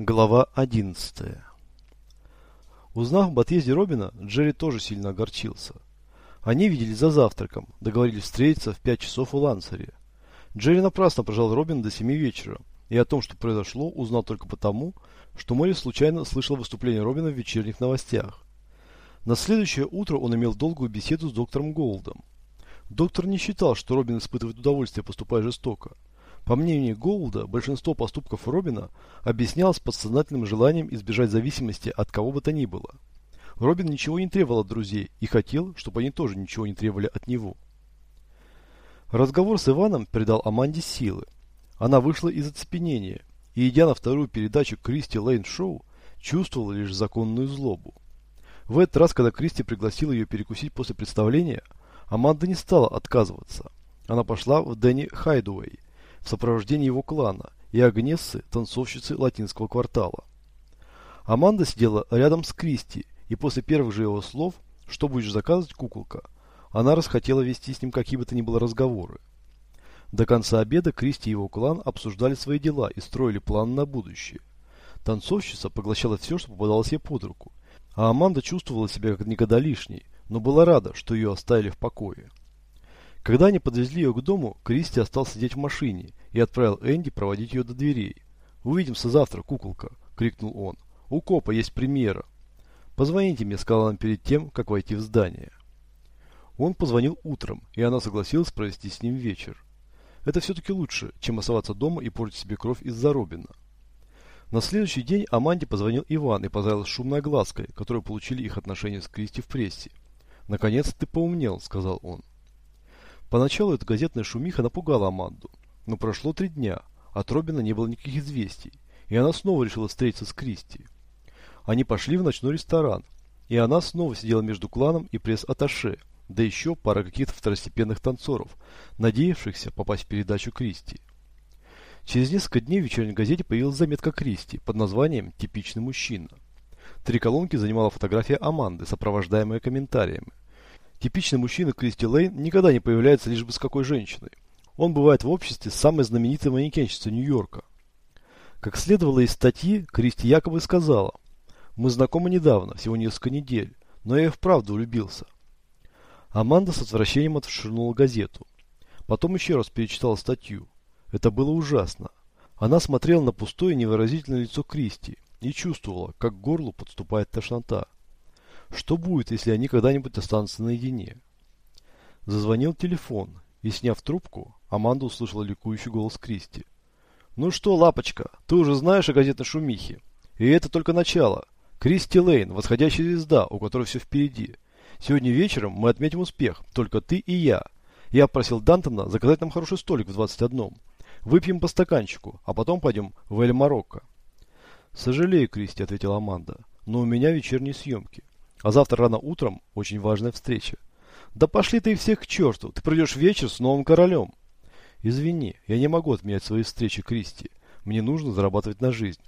Глава 11 Узнав об отъезде Робина, Джерри тоже сильно огорчился. Они виделись за завтраком, договорились встретиться в 5 часов у Лансаре. Джерри напрасно прожал Робина до 7 вечера, и о том, что произошло, узнал только потому, что Морри случайно слышал выступление Робина в вечерних новостях. На следующее утро он имел долгую беседу с доктором Голдом. Доктор не считал, что Робин испытывает удовольствие, поступая жестоко. По мнению Голда, большинство поступков Робина объяснялось подсознательным желанием избежать зависимости от кого бы то ни было. Робин ничего не требовал от друзей и хотел, чтобы они тоже ничего не требовали от него. Разговор с Иваном придал Аманде силы. Она вышла из оцепенения и, идя на вторую передачу Кристи Лейн Шоу, чувствовала лишь законную злобу. В этот раз, когда Кристи пригласила ее перекусить после представления, Аманда не стала отказываться. Она пошла в Дэнни Хайдуэй, в сопровождении его клана и Агнессы, танцовщицы латинского квартала. Аманда сидела рядом с Кристи, и после первых же его слов «Что будешь заказывать, куколка?», она расхотела вести с ним какие бы то ни было разговоры. До конца обеда Кристи и его клан обсуждали свои дела и строили план на будущее. Танцовщица поглощала все, что попадалось ей под руку, а Аманда чувствовала себя как никогда лишней, но была рада, что ее оставили в покое. Когда они подвезли ее к дому, Кристи остался сидеть в машине и отправил Энди проводить ее до дверей. «Увидимся завтра, куколка!» – крикнул он. «У копа есть премьера!» «Позвоните мне», – сказала она перед тем, как войти в здание. Он позвонил утром, и она согласилась провести с ним вечер. Это все-таки лучше, чем оставаться дома и портить себе кровь из-за Робина. На следующий день Аманде позвонил Иван и поздравил с шумной глазкой, которую получили их отношения с Кристи в прессе. «Наконец ты поумнел», – сказал он. Поначалу эта газетная шумиха напугала Аманду, но прошло три дня, от Робина не было никаких известий, и она снова решила встретиться с Кристи. Они пошли в ночной ресторан, и она снова сидела между кланом и пресс-атташе, да еще пара каких-то второстепенных танцоров, надеявшихся попасть в передачу Кристи. Через несколько дней в вечерней газете появилась заметка Кристи под названием «Типичный мужчина». Три колонки занимала фотография Аманды, сопровождаемая комментариями. Типичный мужчина Кристи Лейн никогда не появляется лишь бы с какой женщиной. Он бывает в обществе самой знаменитой манекенщицей Нью-Йорка. Как следовало из статьи, Кристи якобы сказала, «Мы знакомы недавно, всего несколько недель, но я и вправду влюбился». Аманда с отвращением отшвырнула газету. Потом еще раз перечитала статью. Это было ужасно. Она смотрела на пустое невыразительное лицо Кристи и чувствовала, как к горлу подступает тошнота. Что будет, если они когда-нибудь останутся наедине? Зазвонил телефон, и, сняв трубку, Аманда услышала ликующий голос Кристи. «Ну что, лапочка, ты уже знаешь о газетной шумихе. И это только начало. Кристи Лейн, восходящая звезда, у которой все впереди. Сегодня вечером мы отметим успех, только ты и я. Я просил Дантона заказать нам хороший столик в 21 Выпьем по стаканчику, а потом пойдем в Эль Марокко. «Сожалею, Кристи», — ответила Аманда, — «но у меня вечерние съемки. А завтра рано утром очень важная встреча. Да пошли ты всех к черту, ты придешь вечер с новым королем. Извини, я не могу отменять свои встречи, Кристи. Мне нужно зарабатывать на жизнь.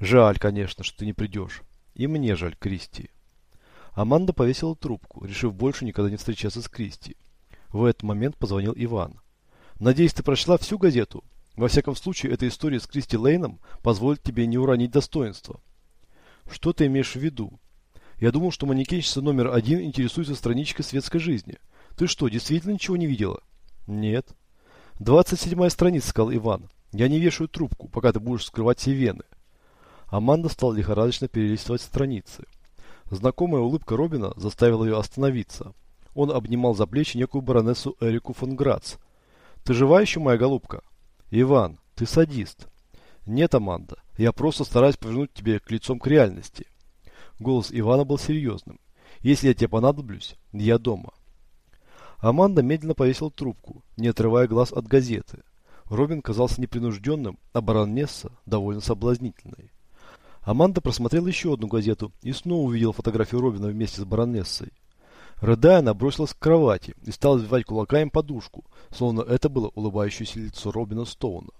Жаль, конечно, что ты не придешь. И мне жаль, Кристи. Аманда повесила трубку, решив больше никогда не встречаться с Кристи. В этот момент позвонил Иван. Надеюсь, ты прочла всю газету? Во всяком случае, эта история с Кристи Лейном позволит тебе не уронить достоинство. Что ты имеешь в виду? Я думал, что манекенщица номер один интересуется страничкой светской жизни. Ты что, действительно ничего не видела? Нет. Двадцать седьмая страница, сказал Иван. Я не вешаю трубку, пока ты будешь скрывать все вены. Аманда стала лихорадочно перелистывать страницы. Знакомая улыбка Робина заставила ее остановиться. Он обнимал за плечи некую баронессу Эрику фон Грац. «Ты жива еще, моя голубка?» «Иван, ты садист». «Нет, Аманда, я просто стараюсь повернуть тебе к лицом к реальности». Голос Ивана был серьезным. «Если я тебе понадоблюсь, я дома». Аманда медленно повесила трубку, не отрывая глаз от газеты. Робин казался непринужденным, а баронесса довольно соблазнительной. Аманда просмотрела еще одну газету и снова увидела фотографию Робина вместе с баронессой. Рыдая, она бросилась к кровати и стала сбивать кулаками подушку, словно это было улыбающееся лицо Робина Стоуна.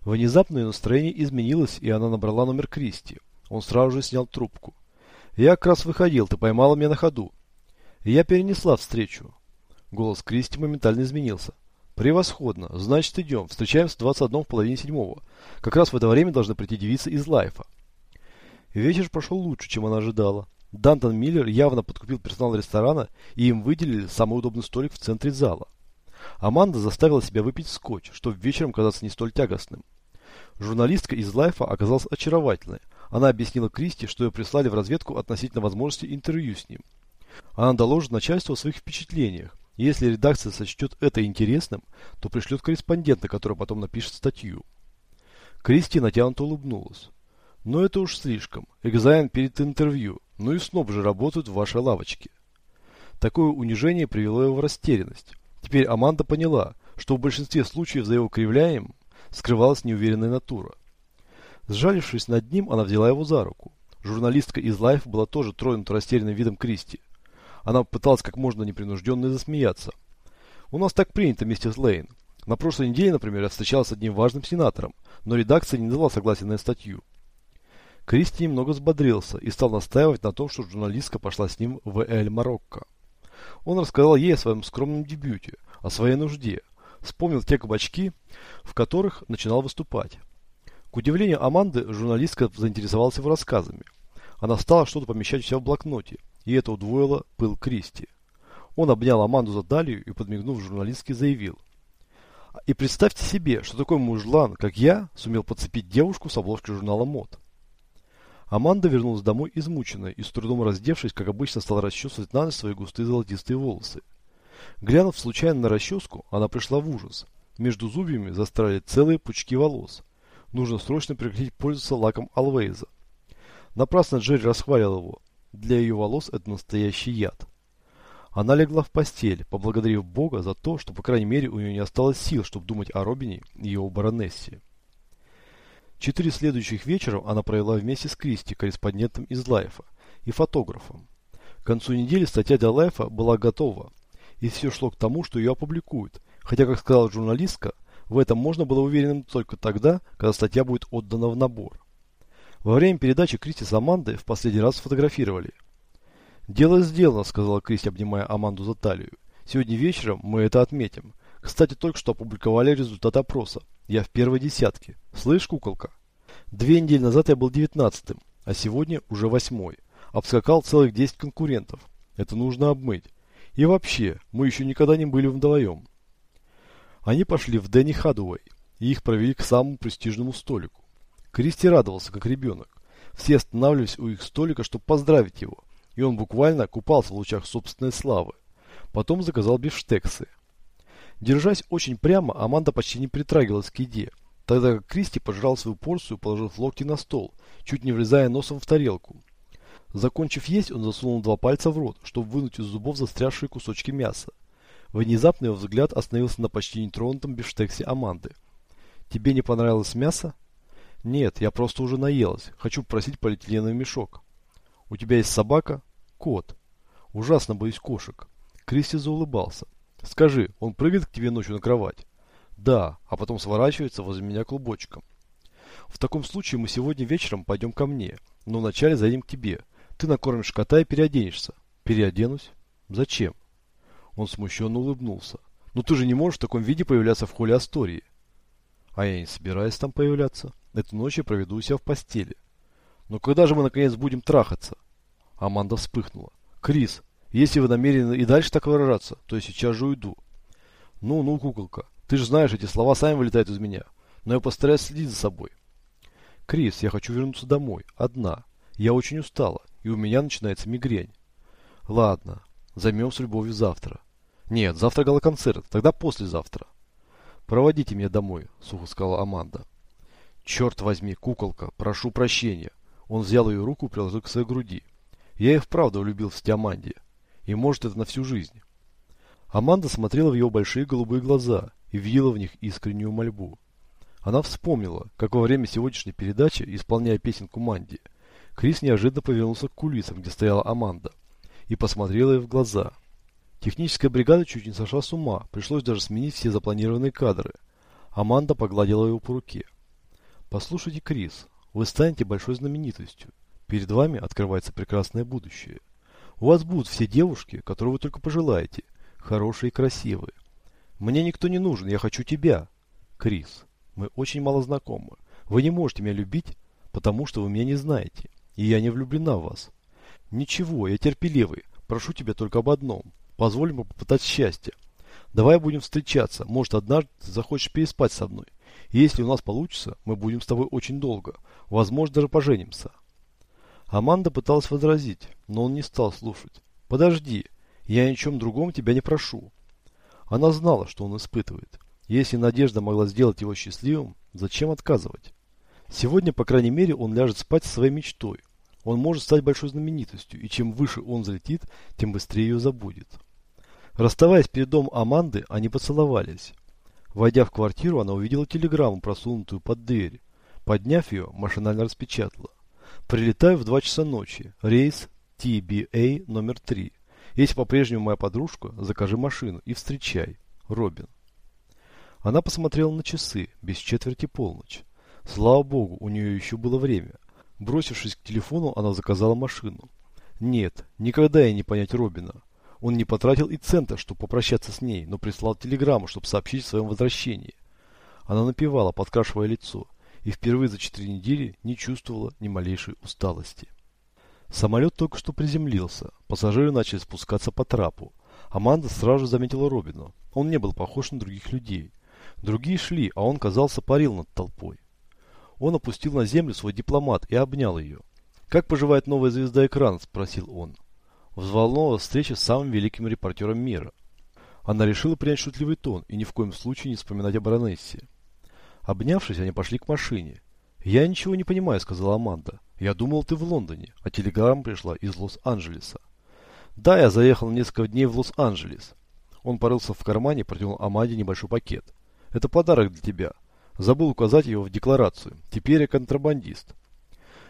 Внезапно ее настроение изменилось, и она набрала номер Кристи. Он сразу же снял трубку. «Я как раз выходил, ты поймала меня на ходу». И я перенесла встречу. Голос Кристи моментально изменился. Превосходно. Значит, идем. Встречаемся в 21 в половине седьмого. Как раз в это время должны прийти девицы из Лайфа. Вечер прошел лучше, чем она ожидала. Дантон Миллер явно подкупил персонал ресторана, и им выделили самый удобный столик в центре зала. Аманда заставила себя выпить скотч, чтобы вечером казаться не столь тягостным. Журналистка из Лайфа оказалась очаровательной. Она объяснила Кристи, что ее прислали в разведку относительно возможности интервью с ним. Она доложит начальству о своих впечатлениях. Если редакция сочтет это интересным, то пришлет корреспондента, который потом напишет статью. Кристи натянуто улыбнулась. Но это уж слишком. Экзамен перед интервью. Ну и сноб же работают в вашей лавочке. Такое унижение привело его в растерянность. Теперь Аманда поняла, что в большинстве случаев за его кривляем скрывалась неуверенная натура. Сжалившись над ним, она взяла его за руку. Журналистка из Лайф была тоже тронута растерянным видом Кристи. Она пыталась как можно непринужденно засмеяться. «У нас так принято, мистер Лейн. На прошлой неделе, например, я встречалась с одним важным сенатором, но редакция не дала согласия на статью. Кристи немного взбодрился и стал настаивать на том, что журналистка пошла с ним в Эль-Марокко. Он рассказал ей о своем скромном дебюте, о своей нужде, вспомнил те кабачки, в которых начинал выступать. К удивлению Аманды, журналистка заинтересовалась его рассказами. Она стала что-то помещать у себя в блокноте, и это удвоило пыл Кристи. Он обнял Аманду за талию и, подмигнув журналистке, заявил. И представьте себе, что такой мужлан, как я, сумел подцепить девушку с обложки журнала мод. Аманда вернулась домой измученная и с трудом раздевшись, как обычно, стала расчесывать на ночь свои густые золотистые волосы. Глянув случайно на расческу, она пришла в ужас. Между зубьями застряли целые пучки волос. Нужно срочно прекратить пользоваться лаком Алвейза. Напрасно Джерри расхвалил его. Для ее волос это настоящий яд. Она легла в постель, поблагодарив Бога за то, что, по крайней мере, у нее не осталось сил, чтобы думать о Робине и его баронессе. Четыре следующих вечера она провела вместе с Кристи, корреспондентом из Лайфа, и фотографом. К концу недели статья для Лайфа была готова, и все шло к тому, что ее опубликуют, хотя, как сказала журналистка, в этом можно было уверенным только тогда, когда статья будет отдана в набор. Во время передачи Кристи с Амандой в последний раз сфотографировали. «Дело сделано», — сказала Кристи, обнимая Аманду за талию. «Сегодня вечером мы это отметим. Кстати, только что опубликовали результат опроса. Я в первой десятке. Слышь, куколка? Две недели назад я был девятнадцатым, а сегодня уже восьмой. Обскакал целых десять конкурентов. Это нужно обмыть. И вообще, мы еще никогда не были вдвоем. Они пошли в Дэнни Хадуэй, и их провели к самому престижному столику. Кристи радовался, как ребенок. Все останавливались у их столика, чтобы поздравить его, и он буквально купался в лучах собственной славы. Потом заказал бифштексы. Держась очень прямо, Аманда почти не притрагивалась к еде, тогда как Кристи пожрал свою порцию, положив локти на стол, чуть не влезая носом в тарелку. Закончив есть, он засунул два пальца в рот, чтобы вынуть из зубов застрявшие кусочки мяса. Внезапно его взгляд остановился на почти нетронутом бифштексе Аманды. «Тебе не понравилось мясо?» «Нет, я просто уже наелась. Хочу попросить полиэтиленовый мешок». «У тебя есть собака?» «Кот». «Ужасно боюсь кошек». Кристи заулыбался. Скажи, он прыгает к тебе ночью на кровать? Да, а потом сворачивается возле меня клубочком. В таком случае мы сегодня вечером пойдем ко мне, но вначале зайдем к тебе. Ты накормишь кота и переоденешься. Переоденусь? Зачем? Он смущенно улыбнулся. Но ты же не можешь в таком виде появляться в холле Астории. А я не собираюсь там появляться. Эту ночь я проведу у себя в постели. Но когда же мы наконец будем трахаться? Аманда вспыхнула. Крис, если вы намерены и дальше так выражаться, то я сейчас же уйду. Ну, ну, куколка, ты же знаешь, эти слова сами вылетают из меня. Но я постараюсь следить за собой. Крис, я хочу вернуться домой. Одна. Я очень устала, и у меня начинается мигрень. Ладно, займемся любовью завтра. Нет, завтра галоконцерт, тогда послезавтра. Проводите меня домой, сухо сказала Аманда. Черт возьми, куколка, прошу прощения. Он взял ее руку и приложил к своей груди. Я и вправду влюбился в Аманде. И может это на всю жизнь. Аманда смотрела в его большие голубые глаза и видела в них искреннюю мольбу. Она вспомнила, как во время сегодняшней передачи, исполняя песенку Манди, Крис неожиданно повернулся к кулисам, где стояла Аманда, и посмотрела ей в глаза. Техническая бригада чуть не сошла с ума, пришлось даже сменить все запланированные кадры. Аманда погладила его по руке. «Послушайте, Крис, вы станете большой знаменитостью. Перед вами открывается прекрасное будущее. У вас будут все девушки, которые вы только пожелаете, хорошие и красивые. Мне никто не нужен, я хочу тебя. Крис, мы очень мало знакомы. Вы не можете меня любить, потому что вы меня не знаете. И я не влюблена в вас. Ничего, я терпеливый. Прошу тебя только об одном. Позволь мне попытать счастье. Давай будем встречаться. Может, однажды ты захочешь переспать со мной. И если у нас получится, мы будем с тобой очень долго. Возможно, даже поженимся. Аманда пыталась возразить, но он не стал слушать. Подожди, я ни чем другом тебя не прошу. Она знала, что он испытывает. Если Надежда могла сделать его счастливым, зачем отказывать? Сегодня, по крайней мере, он ляжет спать со своей мечтой. Он может стать большой знаменитостью, и чем выше он взлетит, тем быстрее ее забудет. Расставаясь перед домом Аманды, они поцеловались. Войдя в квартиру, она увидела телеграмму, просунутую под дверь. Подняв ее, машинально распечатала. «Прилетаю в 2 часа ночи. Рейс TBA номер 3. Если по-прежнему моя подружка, закажи машину и встречай. Робин». Она посмотрела на часы, без четверти полночь. Слава богу, у нее еще было время. Бросившись к телефону, она заказала машину. Нет, никогда ей не понять Робина. Он не потратил и цента, чтобы попрощаться с ней, но прислал телеграмму, чтобы сообщить о своем возвращении. Она напевала, подкрашивая лицо, и впервые за четыре недели не чувствовала ни малейшей усталости. Самолет только что приземлился, пассажиры начали спускаться по трапу. Аманда сразу заметила Робина. Он не был похож на других людей. Другие шли, а он, казался, парил над толпой. Он опустил на землю свой дипломат и обнял ее. «Как поживает новая звезда экрана?» – спросил он. Взволнована встреча с самым великим репортером мира. Она решила принять шутливый тон и ни в коем случае не вспоминать о баронессе. Обнявшись, они пошли к машине. «Я ничего не понимаю», — сказала Аманда. «Я думал, ты в Лондоне, а телеграмма пришла из Лос-Анджелеса». «Да, я заехал на несколько дней в Лос-Анджелес». Он порылся в кармане и протянул Аманде небольшой пакет. «Это подарок для тебя. Забыл указать его в декларацию. Теперь я контрабандист.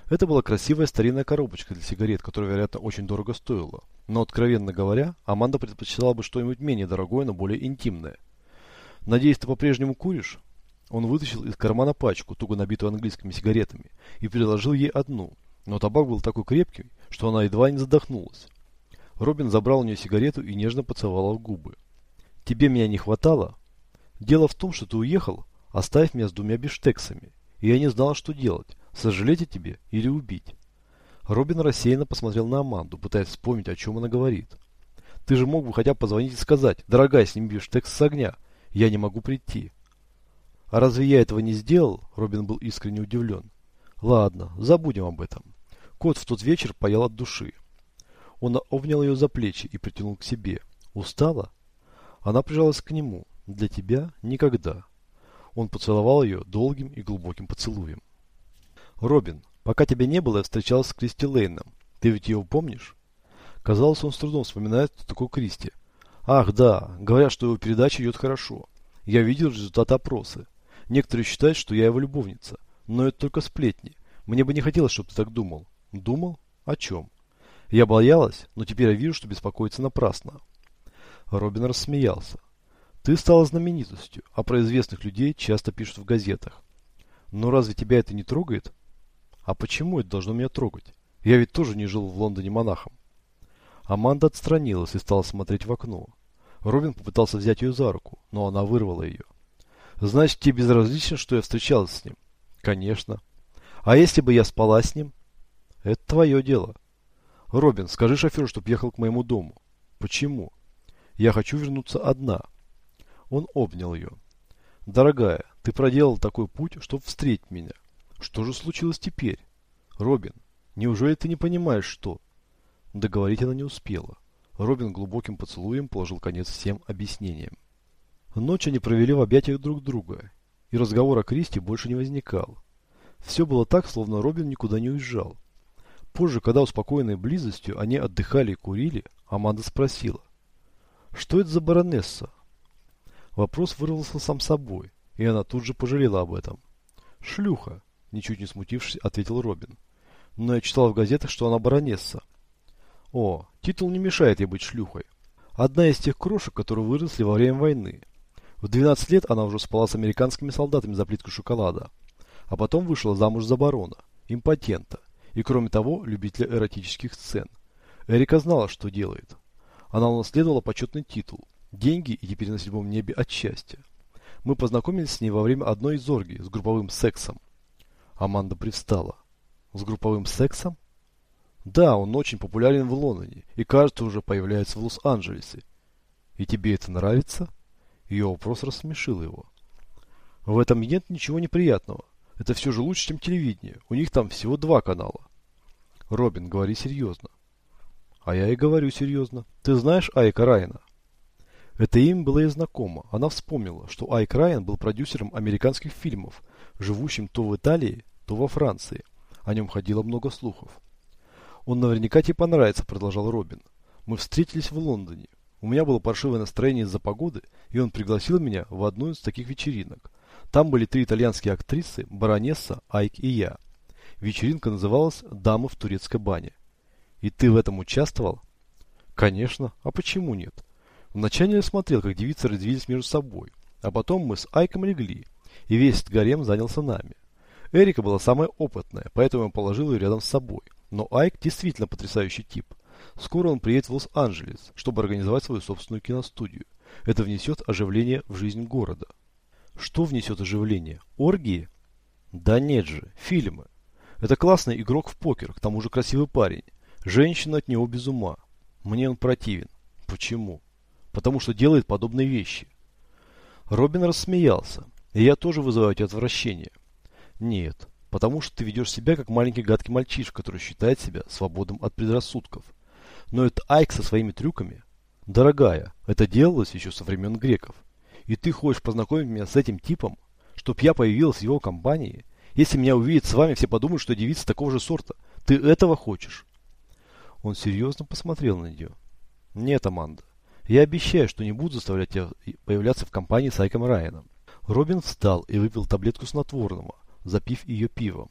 Это была красивая старинная коробочка для сигарет, которая, вероятно, очень дорого стоила. Но, откровенно говоря, Аманда предпочитала бы что-нибудь менее дорогое, но более интимное. «Надеюсь, ты по-прежнему куришь?» Он вытащил из кармана пачку, туго набитую английскими сигаретами, и предложил ей одну. Но табак был такой крепкий, что она едва не задохнулась. Робин забрал у нее сигарету и нежно поцеловал в губы. «Тебе меня не хватало?» «Дело в том, что ты уехал, Оставь меня с двумя биштексами. И я не знала, что делать. Сожалеть о тебе или убить. Робин рассеянно посмотрел на Аманду, пытаясь вспомнить, о чем она говорит. Ты же мог бы хотя бы позвонить и сказать, дорогая, сними биштекс с огня. Я не могу прийти. А разве я этого не сделал? Робин был искренне удивлен. Ладно, забудем об этом. Кот в тот вечер паял от души. Он обнял ее за плечи и притянул к себе. Устала? Она прижалась к нему. Для тебя никогда. Он поцеловал ее долгим и глубоким поцелуем. «Робин, пока тебя не было, я встречался с Кристи Лейном. Ты ведь его помнишь?» Казалось, он с трудом вспоминает, кто такой Кристи. «Ах, да, говорят, что его передача идет хорошо. Я видел результат опроса. Некоторые считают, что я его любовница. Но это только сплетни. Мне бы не хотелось, чтобы ты так думал». «Думал? О чем?» «Я боялась, но теперь я вижу, что беспокоиться напрасно». Робин рассмеялся. Ты стала знаменитостью, а про известных людей часто пишут в газетах. Но разве тебя это не трогает? А почему это должно меня трогать? Я ведь тоже не жил в Лондоне монахом. Аманда отстранилась и стала смотреть в окно. Робин попытался взять ее за руку, но она вырвала ее. Значит, тебе безразлично, что я встречалась с ним? Конечно. А если бы я спала с ним? Это твое дело. Робин, скажи шоферу, чтоб ехал к моему дому. Почему? Я хочу вернуться одна. Он обнял ее. «Дорогая, ты проделал такой путь, чтобы встретить меня. Что же случилось теперь? Робин, неужели ты не понимаешь, что...» Договорить она не успела. Робин глубоким поцелуем положил конец всем объяснениям. Ночь они провели в объятиях друг друга, и разговор о Кристи больше не возникал. Все было так, словно Робин никуда не уезжал. Позже, когда успокоенной близостью они отдыхали и курили, Аманда спросила, «Что это за баронесса? Вопрос вырвался сам собой, и она тут же пожалела об этом. «Шлюха», – ничуть не смутившись, ответил Робин. «Но я читал в газетах, что она баронесса». «О, титул не мешает ей быть шлюхой. Одна из тех крошек, которые выросли во время войны. В 12 лет она уже спала с американскими солдатами за плитку шоколада, а потом вышла замуж за барона, импотента, и кроме того, любителя эротических сцен. Эрика знала, что делает. Она унаследовала почетный титул, деньги и теперь на седьмом небе от счастья. Мы познакомились с ней во время одной из оргий с групповым сексом. Аманда привстала. С групповым сексом? Да, он очень популярен в Лондоне и, кажется, уже появляется в Лос-Анджелесе. И тебе это нравится? Ее вопрос рассмешил его. В этом нет ничего неприятного. Это все же лучше, чем телевидение. У них там всего два канала. Робин, говори серьезно. А я и говорю серьезно. Ты знаешь Айка Райана? Это имя было ей знакомо. Она вспомнила, что Айк Райан был продюсером американских фильмов, живущим то в Италии, то во Франции. О нем ходило много слухов. «Он наверняка тебе понравится», – продолжал Робин. «Мы встретились в Лондоне. У меня было паршивое настроение из-за погоды, и он пригласил меня в одну из таких вечеринок. Там были три итальянские актрисы, баронесса, Айк и я. Вечеринка называлась «Дамы в турецкой бане». И ты в этом участвовал? Конечно. А почему нет? Вначале я смотрел, как девицы развились между собой, а потом мы с Айком легли, и весь этот гарем занялся нами. Эрика была самая опытная, поэтому я положил ее рядом с собой. Но Айк действительно потрясающий тип. Скоро он приедет в Лос-Анджелес, чтобы организовать свою собственную киностудию. Это внесет оживление в жизнь города. Что внесет оживление? Оргии? Да нет же, фильмы. Это классный игрок в покер, к тому же красивый парень. Женщина от него без ума. Мне он противен. Почему? Потому что делает подобные вещи. Робин рассмеялся. И я тоже вызываю тебе отвращение. Нет, потому что ты ведешь себя как маленький гадкий мальчишка, который считает себя свободным от предрассудков. Но это Айк со своими трюками. Дорогая, это делалось еще со времен греков. И ты хочешь познакомить меня с этим типом, чтоб я появилась в его компании? Если меня увидят с вами, все подумают, что девица такого же сорта. Ты этого хочешь? Он серьезно посмотрел на нее. Нет, Аманда. Я обещаю, что не буду заставлять тебя появляться в компании с Айком Райаном. Робин встал и выпил таблетку снотворного запив ее пивом.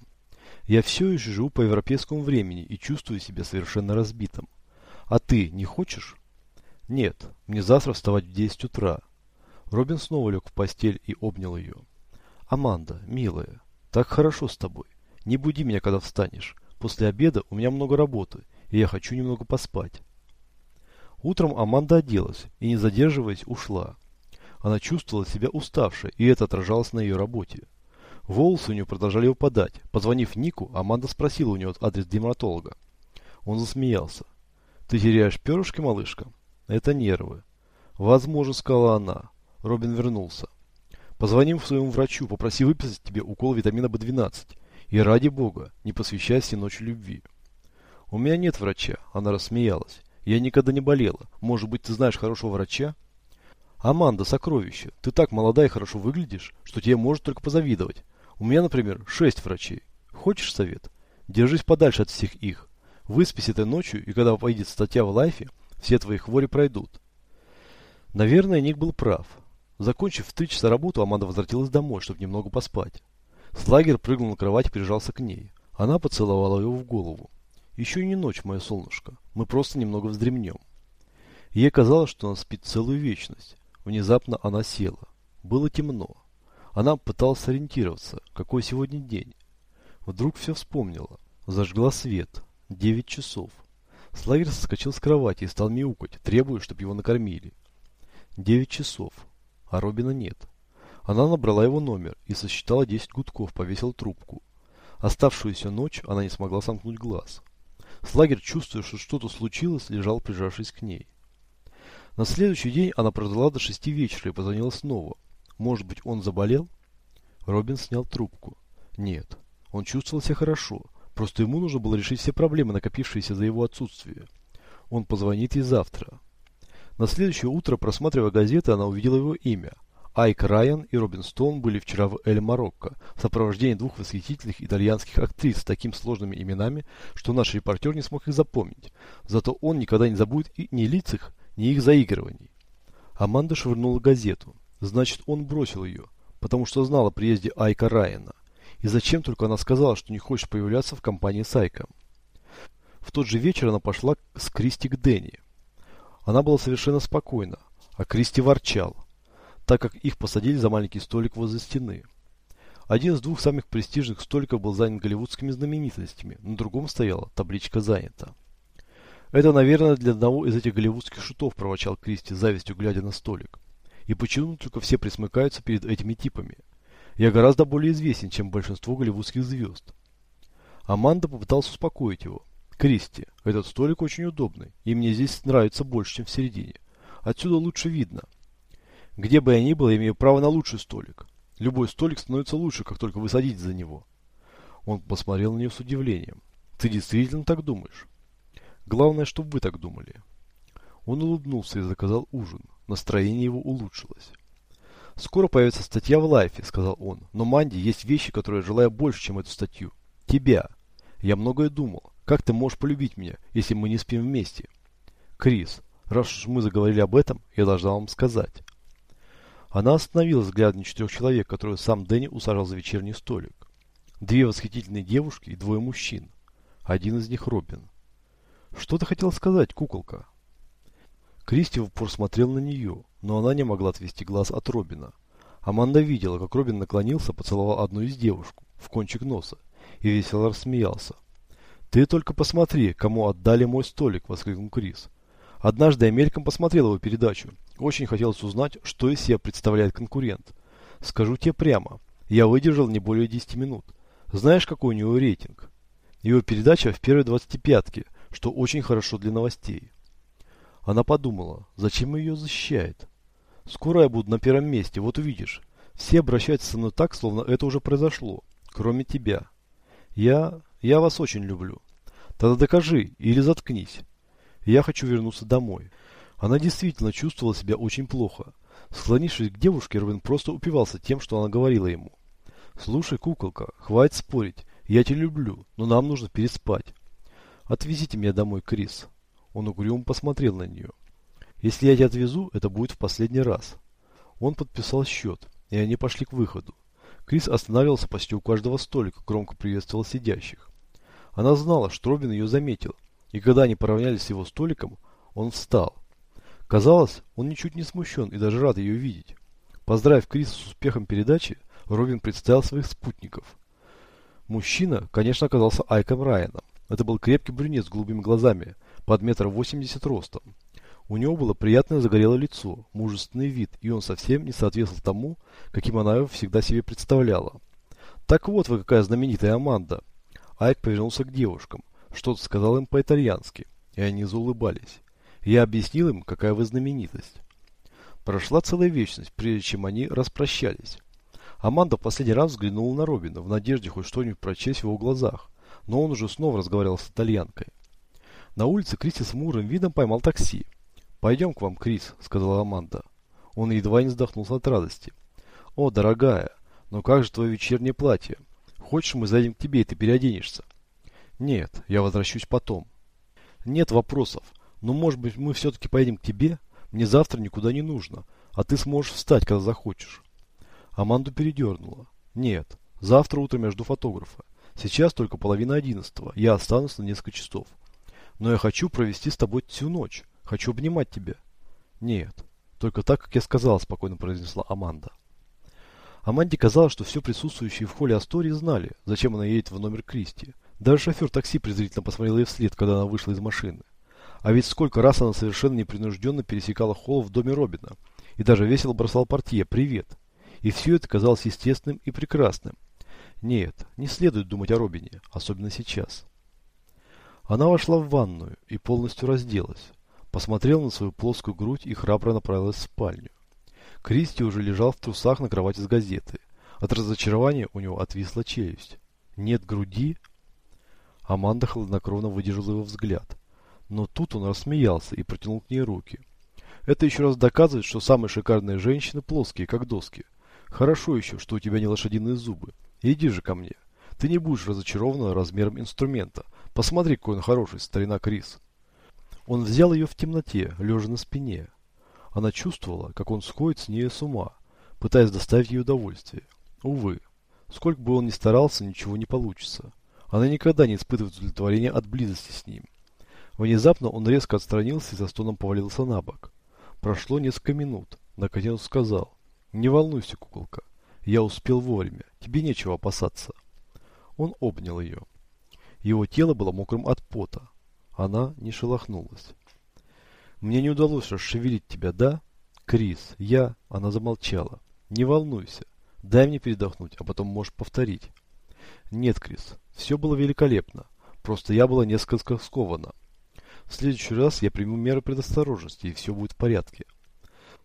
Я все еще живу по европейскому времени и чувствую себя совершенно разбитым. А ты не хочешь? Нет, мне завтра вставать в 10 утра. Робин снова лег в постель и обнял ее. Аманда, милая, так хорошо с тобой. Не буди меня, когда встанешь. После обеда у меня много работы, и я хочу немного поспать. Утром Аманда оделась и, не задерживаясь, ушла. Она чувствовала себя уставшей, и это отражалось на ее работе. Волосы у нее продолжали выпадать. Позвонив Нику, Аманда спросила у него адрес дерматолога. Он засмеялся. «Ты теряешь перышки, малышка?» «Это нервы». «Возможно», — сказала она. Робин вернулся. «Позвоним своему врачу, попроси выписать тебе укол витамина В12. И ради бога, не посвящайся ночью любви». «У меня нет врача», — она рассмеялась. «Я никогда не болела. Может быть, ты знаешь хорошего врача?» «Аманда, сокровище, ты так молода и хорошо выглядишь, что тебе может только позавидовать. У меня, например, шесть врачей. Хочешь совет? Держись подальше от всех их. Выспись этой ночью, и когда выйдет статья в лайфе, все твои хвори пройдут. Наверное, Ник был прав. Закончив в три часа работу, Аманда возвратилась домой, чтобы немного поспать. Слагер прыгнул на кровать и прижался к ней. Она поцеловала его в голову. Еще не ночь, мое солнышко. Мы просто немного вздремнем. Ей казалось, что она спит целую вечность. Внезапно она села. Было темно. Она пыталась сориентироваться, какой сегодня день. Вдруг все вспомнила. Зажгла свет. Девять часов. Славер соскочил с кровати и стал мяукать, требуя, чтобы его накормили. Девять часов. А Робина нет. Она набрала его номер и сосчитала десять гудков, повесила трубку. Оставшуюся ночь она не смогла сомкнуть глаз. Слагер, чувствуя, что что-то случилось, лежал, прижавшись к ней. На следующий день она продала до шести вечера и позвонила снова. Может быть, он заболел? Робин снял трубку. Нет, он чувствовал себя хорошо. Просто ему нужно было решить все проблемы, накопившиеся за его отсутствие. Он позвонит ей завтра. На следующее утро, просматривая газеты, она увидела его имя. Айк Райан и Робин Стоун были вчера в Эль Марокко в сопровождении двух восхитительных итальянских актрис с такими сложными именами, что наш репортер не смог их запомнить. Зато он никогда не забудет ни лиц их, ни их заигрываний. Аманда швырнула газету. Значит, он бросил ее, потому что знал о приезде Айка Райана. И зачем только она сказала, что не хочет появляться в компании с Айком? В тот же вечер она пошла с Кристи к Дэнни. Она была совершенно спокойна, а Кристи ворчал, так как их посадили за маленький столик возле стены. Один из двух самых престижных столиков был занят голливудскими знаменитостями, на другом стояла табличка «Занято». Это, наверное, для одного из этих голливудских шутов, проворчал Кристи, завистью глядя на столик. И почему только все присмыкаются перед этими типами? Я гораздо более известен, чем большинство голливудских звезд. Аманда попытался успокоить его. Кристи, этот столик очень удобный, и мне здесь нравится больше, чем в середине. Отсюда лучше видно. Где бы я ни был, я имею право на лучший столик. Любой столик становится лучше, как только вы садитесь за него. Он посмотрел на нее с удивлением. Ты действительно так думаешь? Главное, чтобы вы так думали. Он улыбнулся и заказал ужин. Настроение его улучшилось. «Скоро появится статья в Лайфе», — сказал он. «Но, Манди, есть вещи, которые я желаю больше, чем эту статью. Тебя. Я многое думал. Как ты можешь полюбить меня, если мы не спим вместе? Крис, раз уж мы заговорили об этом, я должна вам сказать. Она остановилась взгляд на четырех человек, которые сам Дэнни усажал за вечерний столик. Две восхитительные девушки и двое мужчин. Один из них Робин. Что ты хотела сказать, куколка? Кристи в упор смотрел на нее, но она не могла отвести глаз от Робина. Аманда видела, как Робин наклонился, поцеловал одну из девушек в кончик носа и весело рассмеялся. «Ты только посмотри, кому отдали мой столик!» – воскликнул Крис. Однажды я мельком посмотрел его передачу. Очень хотелось узнать, что из себя представляет конкурент. Скажу тебе прямо, я выдержал не более 10 минут. Знаешь, какой у него рейтинг? Его передача в первой двадцатипятке, что очень хорошо для новостей. Она подумала, зачем ее защищает? Скоро я буду на первом месте, вот увидишь. Все обращаются со мной так, словно это уже произошло, кроме тебя. Я... Я вас очень люблю. Тогда докажи или заткнись. Я хочу вернуться домой. Она действительно чувствовала себя очень плохо. Склонившись к девушке, Робин просто упивался тем, что она говорила ему. «Слушай, куколка, хватит спорить. Я тебя люблю, но нам нужно переспать. Отвезите меня домой, Крис». Он угрюмо посмотрел на нее. «Если я тебя отвезу, это будет в последний раз». Он подписал счет, и они пошли к выходу. Крис останавливался почти у каждого столика, громко приветствовал сидящих. Она знала, что Робин ее заметил, и когда они поравнялись с его столиком, он встал. Казалось, он ничуть не смущен и даже рад ее видеть. Поздравив Криса с успехом передачи, Робин представил своих спутников. Мужчина, конечно, оказался Айком Райаном. Это был крепкий брюнет с голубыми глазами, под метр восемьдесят ростом. У него было приятное загорелое лицо, мужественный вид, и он совсем не соответствовал тому, каким она его всегда себе представляла. «Так вот вы какая знаменитая Аманда!» Айк повернулся к девушкам, что-то сказал им по-итальянски, и они заулыбались. Я объяснил им, какая вы знаменитость. Прошла целая вечность, прежде чем они распрощались. Аманда в последний раз взглянула на Робина, в надежде хоть что-нибудь прочесть в его глазах, но он уже снова разговаривал с итальянкой. На улице Кристи с мурым видом поймал такси. «Пойдем к вам, Крис», — сказала Аманда. Он едва не вздохнулся от радости. «О, дорогая, но как же твое вечернее платье? Хочешь, мы зайдем к тебе, и ты переоденешься?» «Нет, я возвращусь потом». «Нет вопросов. Но, может быть, мы все-таки поедем к тебе? Мне завтра никуда не нужно, а ты сможешь встать, когда захочешь». Аманду передернула. «Нет, завтра утром я жду фотографа. Сейчас только половина одиннадцатого. Я останусь на несколько часов. Но я хочу провести с тобой всю ночь. Хочу обнимать тебя». «Нет, только так, как я сказала», спокойно произнесла Аманда. Аманде казалось, что все присутствующие в холле Астории знали, зачем она едет в номер Кристи. Даже шофер такси презрительно посмотрел ей вслед, когда она вышла из машины. А ведь сколько раз она совершенно непринужденно пересекала холл в доме Робина. И даже весело бросала портье «Привет». И все это казалось естественным и прекрасным. Нет, не следует думать о Робине, особенно сейчас. Она вошла в ванную и полностью разделась. Посмотрела на свою плоскую грудь и храбро направилась в спальню. Кристи уже лежал в трусах на кровати с газетой. От разочарования у него отвисла челюсть. Нет груди? Аманда хладнокровно выдержала его взгляд. Но тут он рассмеялся и протянул к ней руки. Это еще раз доказывает, что самые шикарные женщины плоские, как доски. Хорошо еще, что у тебя не лошадиные зубы. Иди же ко мне. Ты не будешь разочарована размером инструмента. Посмотри, какой он хороший, старина Крис. Он взял ее в темноте, лежа на спине. Она чувствовала, как он сходит с нее с ума, пытаясь доставить ей удовольствие. Увы, сколько бы он ни старался, ничего не получится. Она никогда не испытывает удовлетворения от близости с ним. Внезапно он резко отстранился и за стоном повалился на бок. Прошло несколько минут. Наконец сказал. «Не волнуйся, куколка. Я успел вовремя. Тебе нечего опасаться». Он обнял ее. Его тело было мокрым от пота. Она не шелохнулась. Мне не удалось расшевелить тебя, да? Крис, я... Она замолчала. Не волнуйся. Дай мне передохнуть, а потом можешь повторить. Нет, Крис, все было великолепно. Просто я была несколько скована. В следующий раз я приму меры предосторожности, и все будет в порядке.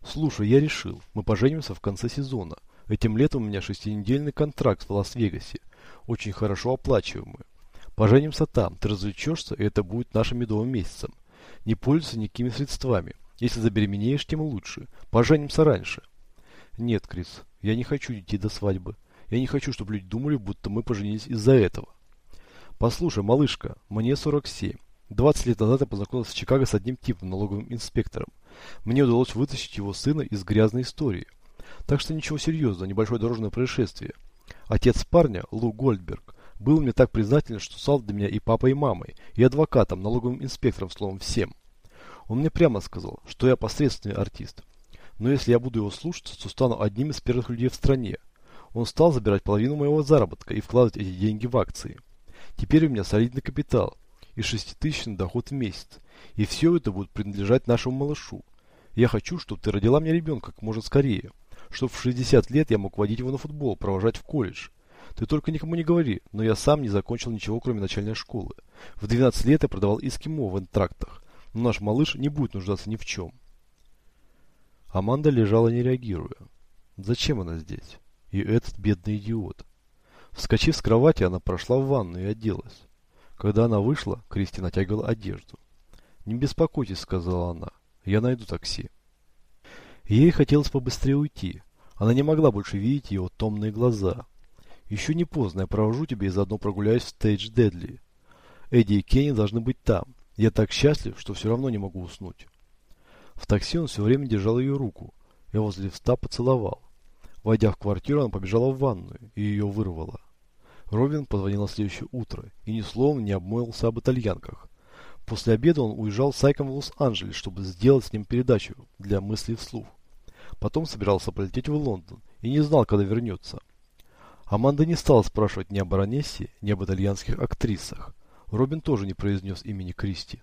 Слушай, я решил, мы поженимся в конце сезона. Этим летом у меня шестинедельный контракт в Лас-Вегасе. Очень хорошо оплачиваемый. Поженимся там, ты развлечешься, и это будет нашим медовым месяцем. Не пользуйся никакими средствами. Если забеременеешь, тем лучше. Поженимся раньше. Нет, Крис, я не хочу детей до свадьбы. Я не хочу, чтобы люди думали, будто мы поженились из-за этого. Послушай, малышка, мне 47. 20 лет назад я познакомился в Чикаго с одним типом, налоговым инспектором. Мне удалось вытащить его сына из грязной истории. Так что ничего серьезного, небольшое дорожное происшествие. Отец парня, Лу Гольдберг, был мне так признателен, что стал для меня и папой, и мамой, и адвокатом, налоговым инспектором, словом, всем. Он мне прямо сказал, что я посредственный артист. Но если я буду его слушаться, то стану одним из первых людей в стране. Он стал забирать половину моего заработка и вкладывать эти деньги в акции. Теперь у меня солидный капитал и шеститысячный доход в месяц. И все это будет принадлежать нашему малышу. Я хочу, чтобы ты родила мне ребенка как можно скорее. Чтобы в 60 лет я мог водить его на футбол, провожать в колледж. Ты только никому не говори, но я сам не закончил ничего, кроме начальной школы. В 12 лет я продавал эскимо в интрактах, но наш малыш не будет нуждаться ни в чем. Аманда лежала не реагируя. Зачем она здесь? И этот бедный идиот. Вскочив с кровати, она прошла в ванную и оделась. Когда она вышла, Кристи натягивала одежду. «Не беспокойтесь», — сказала она, — «я найду такси». Ей хотелось побыстрее уйти. Она не могла больше видеть его томные глаза. Еще не поздно, я провожу тебя и заодно прогуляюсь в Стейдж Дедли. Эдди и Кенни должны быть там. Я так счастлив, что все равно не могу уснуть. В такси он все время держал ее руку. Я возле лифта поцеловал. Войдя в квартиру, она побежала в ванную и ее вырвала. Робин позвонил на следующее утро и ни словом не обмолвился об итальянках. После обеда он уезжал с Сайком в Лос-Анджелес, чтобы сделать с ним передачу для мыслей вслух. Потом собирался полететь в Лондон и не знал, когда вернется. Аманда не стала спрашивать ни об Баронессе, ни об итальянских актрисах. Робин тоже не произнес имени Кристи.